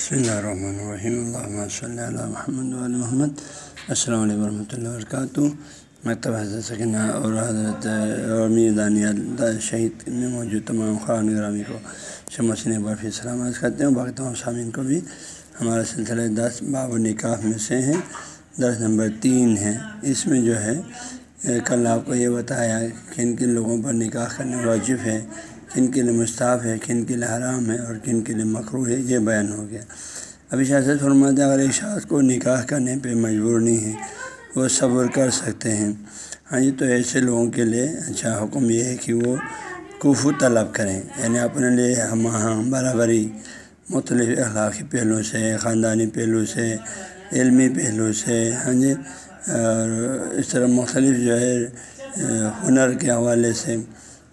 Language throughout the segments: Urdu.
بسم اللہ الرحمن الرحیم اللہ صلی اللہ محمد علیہ محمد السلام علیکم ورحمۃ اللہ وبرکاتہ مکتب حضرت سکینہ اور حضرت اور دانیہ شہید میں موجود تمام خران گرامی کو شمسن ایک بار پھر سلامت کرتے ہیں باقی تمام سامعین کو بھی ہمارا سلسلہ دس باب و نکاح میں سے ہیں درس نمبر تین ہے اس میں جو ہے کل آپ کو یہ بتایا کن کن لوگوں پر نکاح کرنے واجب ہے کن کے لیے مستعف ہے، کن کے لیے حرام ہے اور کن کے لیے مکرو ہے، یہ بیان ہو گیا۔ ابھی شاست فرماتے اگر ایک شاخ کو نکاح کرنے پہ مجبور نہیں ہے، وہ صبر کر سکتے ہیں۔ ہاں جی تو ایسے لوگوں کے لیے اچھا حکم یہ ہے کہ وہ کفو طلب کریں۔ یعنی اپنے لیے ہم ہاں برابری، مختلف اخلاقی پہلو سے، خاندانی پہلو سے، علمی پہلو سے ہاں جی اور اس طرح مختلف جو ہے ہنر کے حوالے سے۔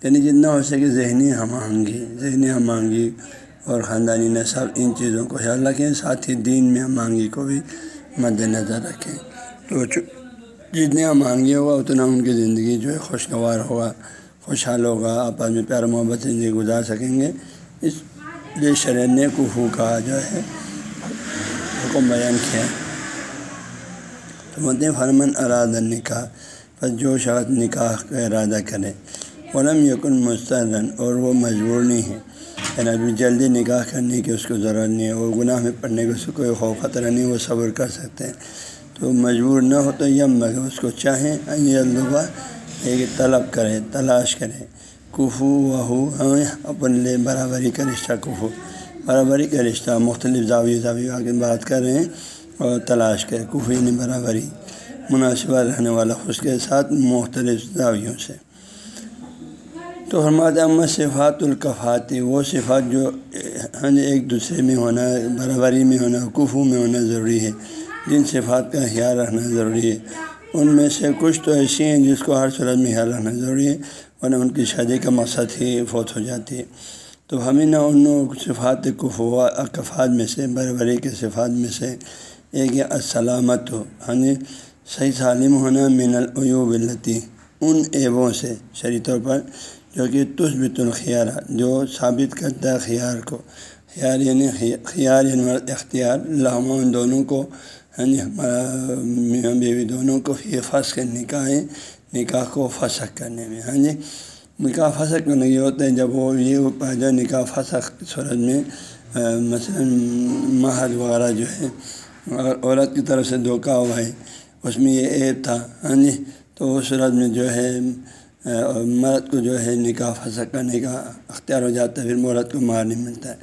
یعنی جتنا ہو سکے ذہنی ہم آہنگی، ذہنی ہم آہنگی اور خاندانی نصب ان چیزوں کو خیال رکھیں، ساتھ ہی دین میں ہم آہنگی کو بھی مد نظر رکھیں۔ تو جتنی ہم آہنگی ہوگا، اتنا ان کی زندگی جو ہے خوشگوار ہوگا، خوشحال ہوگا آپس میں پیار محبت زندگی گزار سکیں گے۔ اس لیے شرح نے کفو کا جو ہے، حکم بیان کیا تو مد فرمن ارادہ نکاح، پر جو شخص نکاح کا ارادہ کرے علم یقن مسترن اور وہ مجبور نہیں ہے۔ یعنی ابھی جلدی نکاح کرنے کی اس کو ضرورت نہیں ہے، وہ گناہ میں پڑھنے کی اس کو کوئی خوف خطرہ نہیں، وہ صبر کر سکتے ہیں۔ تو مجبور نہ ہو تو یم مگر اس کو چاہیں اللہ ایک طلب کرے، تلاش کرے۔ کفو وہو، ہمیں اپنے لیے برابری کا رشتہ کفو۔ برابری کا رشتہ، مختلف زاویہ زاویہ آگے بات کر رہے ہیں اور تلاش کرے، کفو یعنی برابری۔ مناسبہ رہنے والا، اس کے ساتھ مختلف زاویوں سے۔ تو حرمات احمد صفات القفاتی وہ صفات جو ہاں جی، ایک دوسرے میں ہونا، برابری میں ہونا، کفو میں ہونا ضروری ہے۔ جن صفات کا خیال رکھنا ضروری ہے۔ ان میں سے کچھ تو ایسی ہیں جس کو ہر صورت میں خیال رکھنا ضروری ہے، ورنہ ان کی شادی کا مقصد ہی فوت ہو جاتی ہے۔ تو ہمیں نہ ان صفات کفو کفات میں سے، برابری کے صفات میں سے ایک السلامت ہو۔ ہاں جی، صحیح سالم ہونا من العیوب التی، ان ایبوں سے شری طور پر جو کہ تصبت الخیار جو ثابت کرتا ہے خیار کو۔ خیار یعنی خیار یعنی اختیار لامہ ان دونوں کو ہاں جی میاں بیوی دونوں کو یہ پھنس کے نکاح نکاح کو فسق کرنے میں ہاں جی نکاح فسق کرنے یہ ہوتا ہے، جب وہ یہ پیدا نکاح فسق صورت میں مثلاً مہد وغیرہ جو ہے عورت کی طرف سے دھوکہ ہوا ہے، اس میں یہ ایپ تھا ہاں جی تو اس صورت میں جو ہے مرد کو جو ہے نکاح پھنسا کرنے کا اختیار ہو جاتا ہے، پھر عورت کو مار نہیں ملتا ہے۔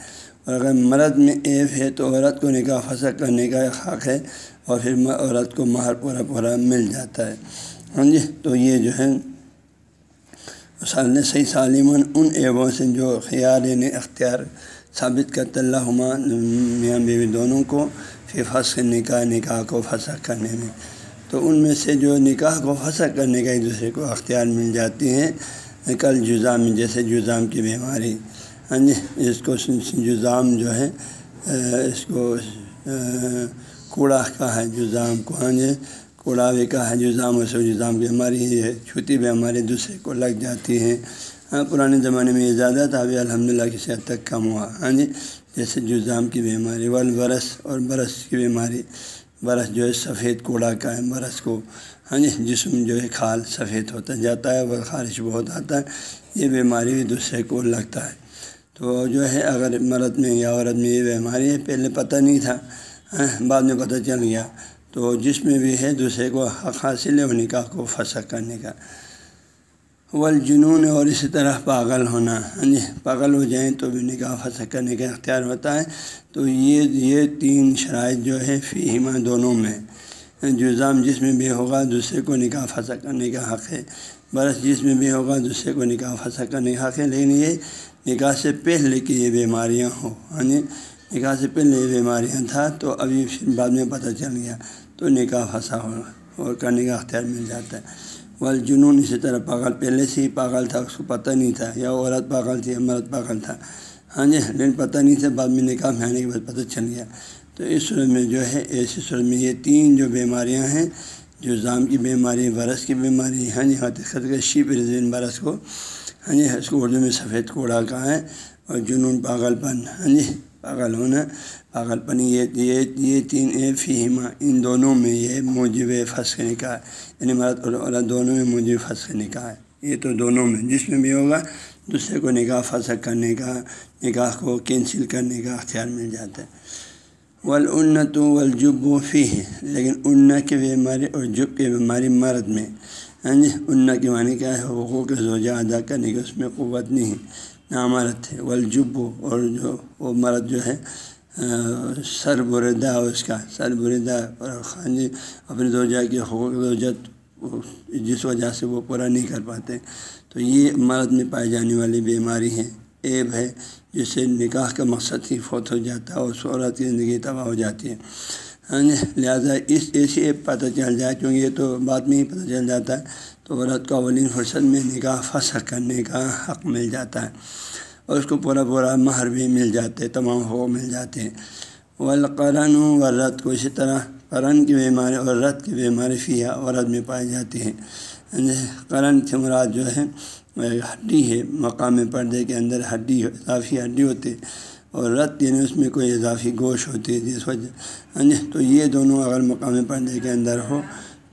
اور اگر مرد میں ایپ ہے تو عورت کو نکاح پھنسا کرنے کا حق ہے اور پھر عورت کو مہر پورا پورا مل جاتا ہے۔ ہاں جی؟ تو یہ جو ہے، سال صحیح سالمن ان ایبوں سے جو خیال یعنی اختیار ثابت کرتا اللہ میاں بیوی دونوں کو، پھر پھنس نکاح نکاح کو پھنسا کرنے میں۔ تو ان میں سے جو نکاح کو پھنسا کرنے کا ایک دوسرے کو اختیار مل جاتی ہیں، کل جزام، جیسے جزام کی بیماری ہاں جی اس کو جزام جو ہے، اس کو کوڑا کا ہے جزام کو ہاں جی کوڑا بھی کا ہے جزام، اس جزام کی بیماری ہے، چھوٹی بیماری دوسرے کو لگ جاتی ہے ہاں پرانے زمانے میں یہ زیادہ تھا، ابھی الحمد للہ کسی حد تک کم ہوا ہاں جی جیسے جزام کی بیماری والبرس اور برس کی بیماری برس جو ہے سفید کوڑا کا ہے، برس کو ہاں جی جسم جو ہے کھال سفید ہوتا جاتا ہے وہ خارش بہت آتا ہے، یہ بیماری بھی دوسرے کو لگتا ہے۔ تو جو ہے اگر مرد میں یا عورت میں یہ بیماری ہے، پہلے پتہ نہیں تھا ہاں، بعد میں پتہ چل گیا۔ تو جس میں بھی ہے، دوسرے کو حق حاصل ہے وہ نکاح کو پھنسا کرنے کا۔ والجنون اور اسی طرح پاگل ہونا۔ ہاں جی پاگل ہو جائیں تو بھی نکاح پھنسا کرنے کا اختیار ہوتا ہے۔ تو یہ یہ تین شرائط جو ہے فیمہ دونوں میں۔ جزام جس میں بھی ہوگا دوسرے کو نکاح پھنسا کرنے کا حق ہے۔ برس جس میں بھی ہوگا دوسرے کو نکاح پھنسا کرنے کا حق ہے۔ لیکن یہ نکاح سے پہلے کہ یہ بیماریاں ہوں۔ ہاں جی نکاح سے پہلے یہ بیماریاں تھا تو ابھی بعد میں پتہ چل گیا۔ تو نکاح پھنسا ہو اور کرنے کا اختیار مل جاتا ہے۔ وال جنون اسی طرح پاگل پہلے سے ہی پاگل تھا اس کو پتہ نہیں تھا یا عورت پاگل تھی، یا مرد پاگل تھا۔ ہاں جی لیکن پتہ نہیں تھا بعد میں نکاح میں آنے کے بعد پتہ چل گیا۔ تو اس صورت میں جو ہے ایسی صورت میں یہ تین جو بیماریاں ہیں، جو زام کی بیماری برس کی بیماری ہاں جی حقیقت کا شیپ رضین برس کو ہاں جی اس کو اردو میں سفید کوڑا کا ہے، اور جنون پاگل پن ہاں جی۔ پاگل ہونا پاگل پن یہ یہ یہ تین اے فیما ان دونوں میں یہ موجب پھنس کے نکاح یعنی مرد اور عورت دونوں میں موجب پھنس کے نکاح ہے۔ یہ تو دونوں میں، جس میں بھی ہوگا، دوسرے کو نکاح پھنسک کرنے کا، نکاح کو کینسل کرنے کا اختیار مل جاتا ہے۔ ولعنت والجب و فی ہے لیکن ان کی بیماری اور جب کی بیماری مرد میں ہاں جی ان کی معنی کیا ہے؟ حقوق زوجہ ادا کرنے کی اس میں قوت نہیں ہے۔ نامرد ہے والجب اور جو وہ مرد جو ہے سر بردہ اس کا سر بردہ اور خان جی اپنے زوجہ کے حقوق زوجت جس وجہ سے وہ پورا نہیں کر پاتے۔ تو یہ مرد میں پائی جانے والی بیماری ہے ایب ہے، جس سے نکاح کا مقصد ہی فوت ہو جاتا ہے اور اس عورت کی زندگی تباہ ہو جاتی ہے۔ ہاں جی، لہٰذا اس، ایسی ایپ پتہ چل جائے کیونکہ یہ تو بعد میں ہی پتہ چل جاتا ہے۔ تو عورت کو اولین فرصت میں نکاح پھنسا کرنے کا حق مل جاتا ہے اور اس کو پورا پورا مہر بھی مل جاتے، تمام حقوق مل جاتے۔ ہیں والقرن و رت کو اسی طرح قرن کی بیماری اور رت کی بیماری فیا عورت میں پائی جاتی ہے۔ یعنی قرن سے مراد جو ہے ہڈی ہے۔ مقام پردے کے اندر ہڈی، اضافی ہڈی ہوتی ہے اور رت یعنی اس میں کوئی اضافی گوشت ہوتی ہے جس وجہ یعنی تو یہ دونوں اگر مقام پردے کے اندر ہو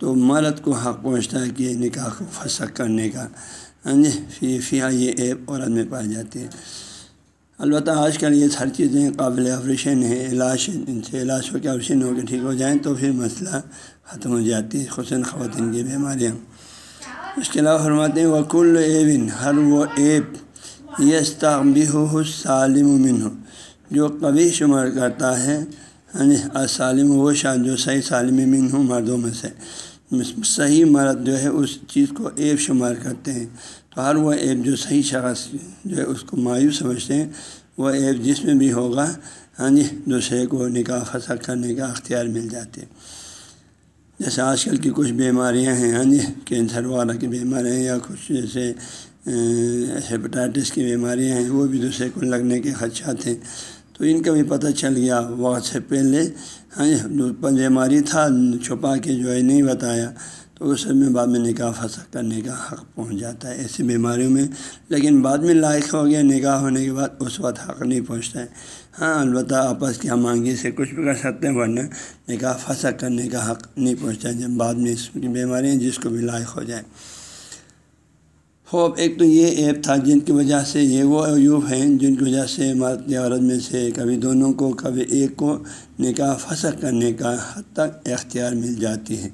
تو مرد کو حق پہنچتا ہے کہ نکاح کو فسق کرنے کا ہاں جی؟ فی فیا یہ ایپ عورت میں پائی جاتی ہے۔ البتہ آج کل یہ ہر چیزیں قابل آپریشن ہے، علاج ان سے علاج ہو کے آپریشن ہو کے ٹھیک ہو جائیں تو پھر مسئلہ ختم ہو جاتی ہے، خصوصاً خواتین کی بیماریاں اس کے علاوہ فرماتے ہیں وکل ایون ہر وہ ایپ یس بھی ہو سالم من ہو جو کبھی شمار کرتا ہے ہاں جی؟ سالم وہ شاید جو صحیح سالم من ہوں مردوں میں سے۔ صحیح مرد جو ہے اس چیز کو ایپ شمار کرتے ہیں۔ تو ہر وہ ایپ جو صحیح شخص جو ہے اس کو مایوس سمجھتے ہیں، وہ ایپ جس میں بھی ہوگا ہاں جی دوسرے کو نکاح پھنسا کرنے کا اختیار مل جاتے جیسے آج کل کی کچھ بیماریاں ہیں ہاں جی کینسر وغیرہ کی بیماریاں ہیں یا کچھ جیسے ہیپاٹائٹس کی بیماریاں ہیں، وہ بھی دوسرے کو لگنے کے خدشات ہیں۔ تو ان کا بھی پتہ چل گیا وقت سے پہلے ہاں جی، بیماری تھا، چھپا کے جو ہے نہیں بتایا، تو اس میں بعد میں نکاح پھنسا کرنے کا حق پہنچ جاتا ہے ایسی بیماریوں میں۔ لیکن بعد میں لائق ہو گیا نکاح ہونے کے بعد، اس وقت حق نہیں پہنچتا ہے۔ ہاں البتہ آپس کی ہم آنگی سے کچھ بھی کر سکتے ہیں، ورنہ نکاح پھنسا کرنے کا حق نہیں پہنچتا ہے۔ جب بعد میں اس کی بیماریاں جس کو بھی لائق ہو جائے۔ خوب، ایک تو یہ ایپ تھا جن کی وجہ سے یہ وہ ایوب ہیں، جن کی وجہ سے مرد یا عورت میں سے کبھی دونوں کو، کبھی ایک کو نکاح پھنسا کرنے کا حد تک اختیار مل جاتی ہے۔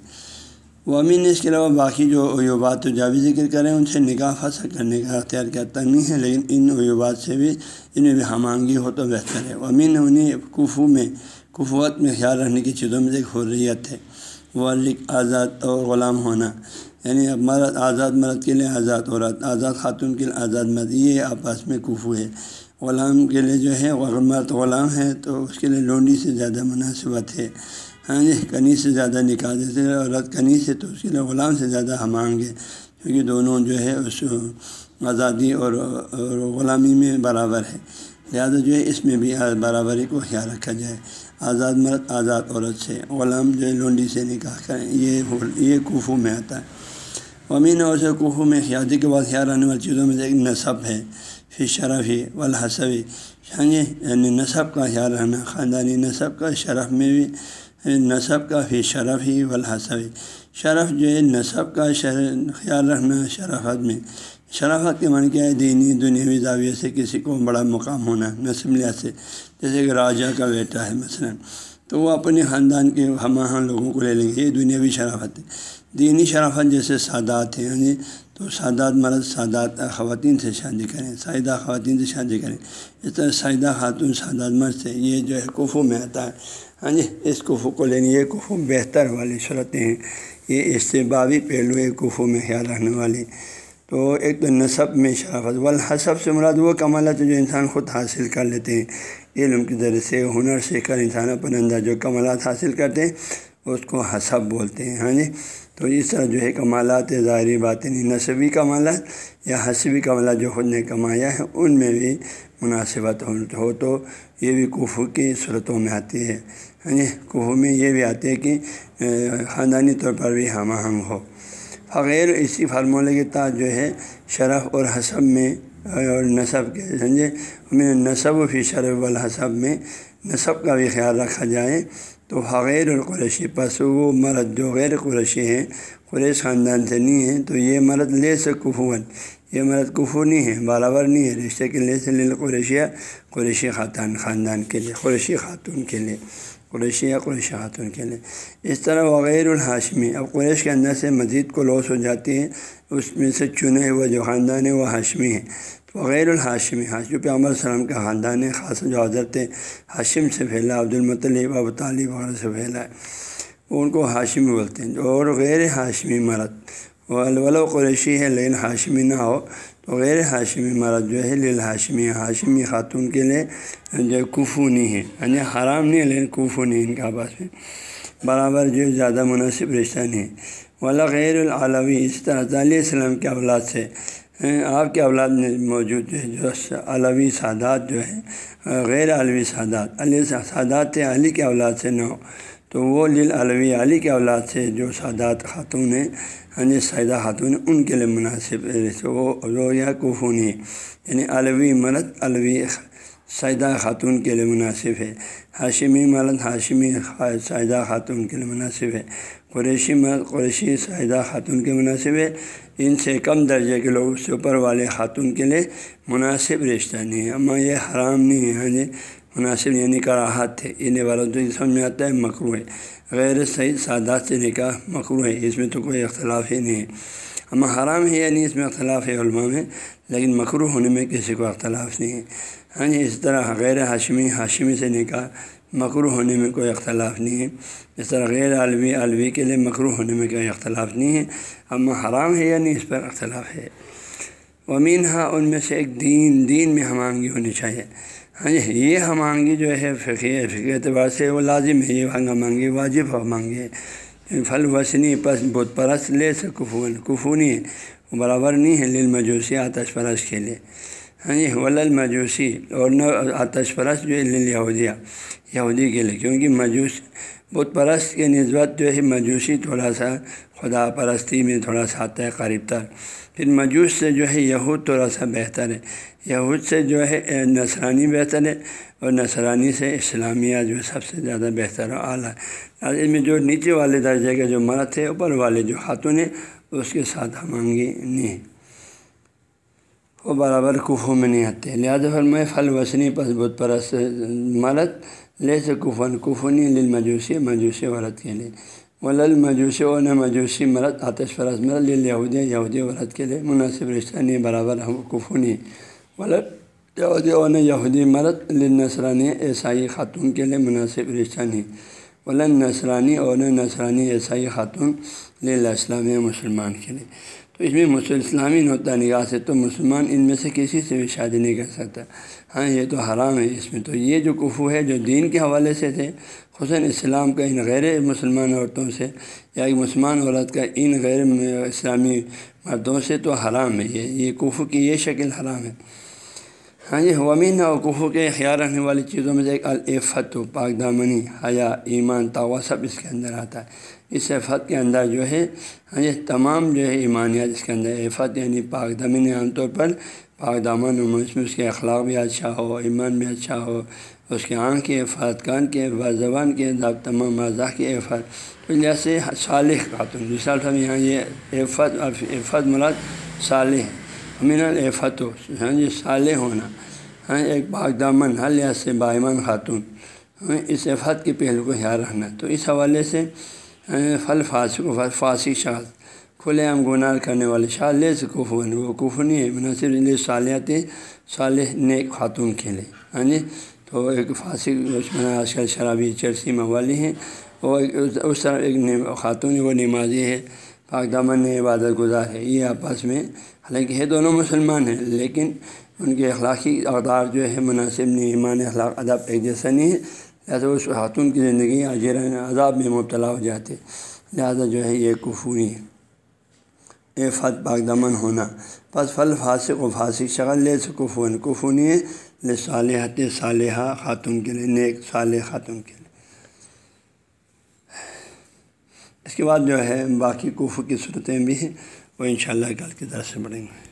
وہ امین نے اس کے علاوہ باقی جو عیوبات تو جاوی ذکر کریں ان سے نکاح پھنسا کرنے کا اختیار کیا تک نہیں ہے لیکن ان عیوبات سے بھی ان میں بھی ہم آہنگی ہو تو بہتر ہے۔ وہ امین انہیں کفو میں کفوت میں خیال رکھنے کی چیزوں میں سے ایک حریت ہے۔ وہ آزاد اور غلام ہونا۔ یعنی اب مرد آزاد مرد کے لیے آزاد عورت، آزاد خاتون کے لیے آزاد مرد، یہ آپس میں کفو ہے۔ غلام کے لیے جو ہے مرد غلام ہے، تو اس کے لیے لونڈی سے زیادہ مناسبت ہے۔ ہاں جی کنی سے زیادہ نکاح دیتے عورت کنی سے تو اس کے لیے غلام سے زیادہ ہم آئیں گے کیونکہ دونوں جو ہے، اس آزادی اور غلامی میں برابر ہے۔ لہٰذا جو ہے، اس میں بھی برابری کو خیال رکھا جائے۔ آزاد مرد آزاد عورت سے، غلام جو ہے، لونڈی سے نکاح کریں یہ یہ کوفو میں آتا ہے۔ امین اور سے کوفو میں خیالی کے بعد خیال آنے والی چیزوں میں سے ایک نصب ہے پھر شرفی والحصبی یعنی ہاں جی یعنی نصب کا خیال رہنا خاندانی نصب کا، شرف میں بھی یعنی نصب کا، فی شرف ہی والحصبی شرف جو ہے، نصب کا شر خیال رکھنا شرافت میں۔ شرافت کے معنی کیا ہے؟ دینی، دنیاوی زاویے سے کسی کو بڑا مقام ہونا، نصب لحاظ سے۔ جیسے کہ راجا کا بیٹا ہے مثلاً، تو وہ اپنے خاندان کے ہم لوگوں کو لے لیں گے، یہ دنیاوی شرافت ہے۔ دینی شرافت جیسے سادات ہیں یعنی تو سادات مرد سادات خواتین سے شادی کریں، سائدہ خواتین سے شادی کریں۔ اس طرح سائدہ خاتون، سادات مرد سے یہ جو ہے کفو میں آتا ہے۔ ہاں جی اس کفو کو لینی یہ کفو بہتر والی صورتیں ہیں۔ یہ استبابی پہلو ہے کفو میں خیال رکھنے والی۔ تو ایک تو نصب میں شرافت والحسب سے مراد وہ کمالات جو انسان خود حاصل کر لیتے ہیں۔ علم کے ذریعے سے، ہنر سیکھ کر انسان اپنے اندر جو کمالات حاصل کرتے ہیں، اس کو حسب بولتے ہیں۔ ہاں جی تو اس طرح جو ہے کمالات ظاہری باتیں نصبی کمالات یا حسبی کمالات جو خود نے کمایا ہے، ان میں بھی مناسبت ہو تو یہ بھی کفو کی صورتوں میں آتی ہے۔ ہاں جی کفو میں یہ بھی آتی ہے کہ خاندانی طور پر بھی ہم آہنگ ہو۔ فغیر اسی فارمولے کے تحت جو ہے شرف اور حسب میں اور نصب کے، سمجھے؟ امین نصب و فی شرف الحصب میں نصب کا بھی خیال رکھا جائے۔ تو حغیر القریشی پس وہ مرد جو غیر قریشی ہیں، قریش خاندان سے نہیں ہیں، تو یہ مرد لے سے کفون یہ مرد کفو نہیں ہے برابر نہیں ہے رشتے کے لے سے لے قریشیہ قریشی خاتان خاندان کے لیے، قریشی خاتون کے لیے، قریشی یا قریشی خاتون کے لیے۔ اس طرح وغیر الحاشمی، اب قریش کے اندر سے مزید کو لوس ہو جاتی ہے اس میں سے چنے ہوئے جو خاندان ہے وہ ہاشمی ہے تو غیر الحاشمی ہاشمی پہ عمر السلام کا خاندان ہے خاص جو حضرت ہاشم سے پھیلا، عبد المطلب، ابو طالب وغیرہ سے پھیلا ہے وہ ان کو ہاشمی بولتے ہیں۔ اور غیر ہاشمی مرد وہ الول قریشی ہے لیکن ہاشمی نہ ہو، تو غیر ہاشمی مرد جو ہے لیل ہاشمی ہاشمی خاتون کے لیے، جو کفونی ہے یعنی حرام نہیں ہے لیکن کوفونی ان کا آپس میں۔ برابر جو زیادہ مناسب رشتہ نہیں۔ ہے ولا غیر العلوی، اس طرح علیہ السلام کے اولاد سے آپ کے اولاد میں موجود جو ہے جو علوی سادات جو ہے غیر علوی سادات، علی سادات علی کے اولاد سے نہ ہو۔ تو وہ لیل علوی علی کے اولاد سے جو سادات خاتون ہیں یعنی سیدہ خاتون، ان کے لیے مناسب وہ یا کوفونی یعنی علوی مرد، علوی سیدہ خاتون کے لیے مناسب ہے۔ ہاشمی مرد، ہاشمی سیدہ خاتون کے لیے مناسب ہے۔ قریشی مرد قریشی سیدہ خاتون کے مناسب ہے۔ ان سے کم درجے کے لوگ سے اوپر والے خاتون کے لیے مناسب رشتہ نہیں ہے۔ اما یہ حرام نہیں ہے ہاں جی۔ مناسب یعنی کراہت ہے۔ انہیں والوں تو سمجھ میں آتا ہے مکرو ہے۔ غیر صحیح سادات سے نکاح مکرو ہے۔ اس میں تو کوئی اختلاف ہی نہیں ہے۔ اما حرام ہے یعنی اس میں اختلاف ہے، علماء میں۔ لیکن مکرو ہونے میں کسی کو اختلاف نہیں ہے۔ ہاں جی اس طرح غیر ہاشمی ہاشمی سے نکاح مکرو ہونے میں کوئی اختلاف نہیں ہے۔ اس طرح غیر عالوی عالوی کے لیے مکرو ہونے میں کوئی اختلاف نہیں ہے۔ اما حرام ہے یا نہیں اس پر اختلاف ہے۔ امین ہاں ان میں سے ایک دین دین میں ہم آہنگی ہونی چاہیے۔ ہاں جی یہ ہم آہنگی جو ہے فقی فقی اعتبار سے وہ لازم ہے۔ یہ ہم آہنگی واجب ہم آہنگی پھل وسنی پس، بت پرست لے سے کفون، کفونی ہے۔ برابر نہیں ہے لل مجوسی آتش پرست کے لیے۔ یعنی ہاں جی ولل مجوسی اور نہ آتش پرست جو ہے یہودیہ یہودی کے لیے، کیونکہ مجوس، بت پرست کے نسبت جو ہے مجوسی تھوڑا سا خدا پرستی میں تھوڑا سا آتا ہے قریب تر پھر مجوس سے جو ہے یہود تھوڑا سا بہتر ہے۔ یہود سے جو ہے نصرانی بہتر ہے اور نصرانی سے اسلامیہ جو سب سے زیادہ بہتر اور اعلیٰ۔ اس میں جو نیچے والے درجے کے جو مرد ہے اوپر والے جو خاتون ہیں، اس کے ساتھ مانگی نہیں۔ وہ برابر کفو میں نہیں آتے۔ لہٰذا پھر میں پھل وسنی پس بت پرست مرد لے سے کفن کفنی لل مجوسی مجوسی عورت کے لیے۔ ولل مجوسی و نہ مجوسی مرد، آتش پرست مرد لل یہودی یہودی عورت کے لیے۔ مناسب رشتہ نہیں برابر کفنی۔ ولل یہودی و نہ یہودی مرد لل نسرانی عیسائی خاتون کے لیے مناسب رشتہ نہیں ولن نسرانی اور نہ نسرانی عیسائی خاتون لل اسلامیہ مسلمان کے لیے۔ تو اس میں مسلم اسلامی نوتا نگاہ سے تو مسلمان ان میں سے کسی سے بھی شادی نہیں کر سکتا۔ ہاں یہ تو حرام ہے اس میں۔ تو یہ جو کفو ہے، جو دین کے حوالے سے تھے حسین اسلام کا ان غیر مسلمان عورتوں سے، یا ایک مسلمان عورت کا ان غیر اسلامی مردوں سے تو حرام ہے۔ یہ یہ کفو کی یہ شکل حرام ہے۔ ہاں جی ومین اور کفو کے خیال رکھنے والی چیزوں میں سے ایک الفت و پاک دامنی حیا، ایمان، توا سب اس کے اندر آتا ہے۔ اس عفت کے اندر جو ہے ہاں جی تمام جو ہے ایمانیات اس کے اندر عفت یعنی پاک دامن عام طور پر پاک دامن اس میں اس کے اخلاق بھی اچھا ہو، ایمان بھی اچھا ہو، اس کے آنکھ کی عفت، کان کے عفت، زبان کے تمام مزاح کی عفت۔ تو جیسے صالح خاتون مثال ہم یہاں یہ عفت عفت مراد صالح امین الفت ہو۔ ہاں جی صالح ہونا۔ ہاں ایک پاک دامن ہر لحاظ سے بائیمان خاتون۔ ہاں اس عفت کے پہلو کو خیال رکھنا۔ تو اس حوالے سے ہاں، پھل فاسق و فاسق شاذ کھلے عام گنار کرنے والے شاہ لے سے کفن وہ کفنی ہے مناسب لیے صالحت صالح نیک خاتون کے لیے۔ ہاں جی تو ایک فاسق آج کل شرابی چرسی موالی ہیں۔ وہ اس طرح ایک خاتون وہ نمازی ہے۔ پاک دامن عبادت گزار ہے، یہ آپس میں، حالانکہ ہے دونوں مسلمان ہیں، لیکن ان کے اخلاقی اقدار جو ہے، مناسب نہیں ایمان اخلاق، ادب ایک جیسا نہیں ہے، لہٰذا اس خاتون کی زندگی اجیر عذاب میں مبتلا ہو جاتے لہٰذا جو ہے، یہ کفوری اے فت، پاک دمن ہونا۔ پس پھل فاسق و فاسق شغل لے سے کفون کفونی ہے، لے صالحت، صالحہ خاتون کے لیے، نیک صالح خاتون کے لیے اس کے بعد جو ہے باقی کفو کی صورتیں بھی ہیں وہ انشاءاللہ کل کی طرح سے بڑھیں گے۔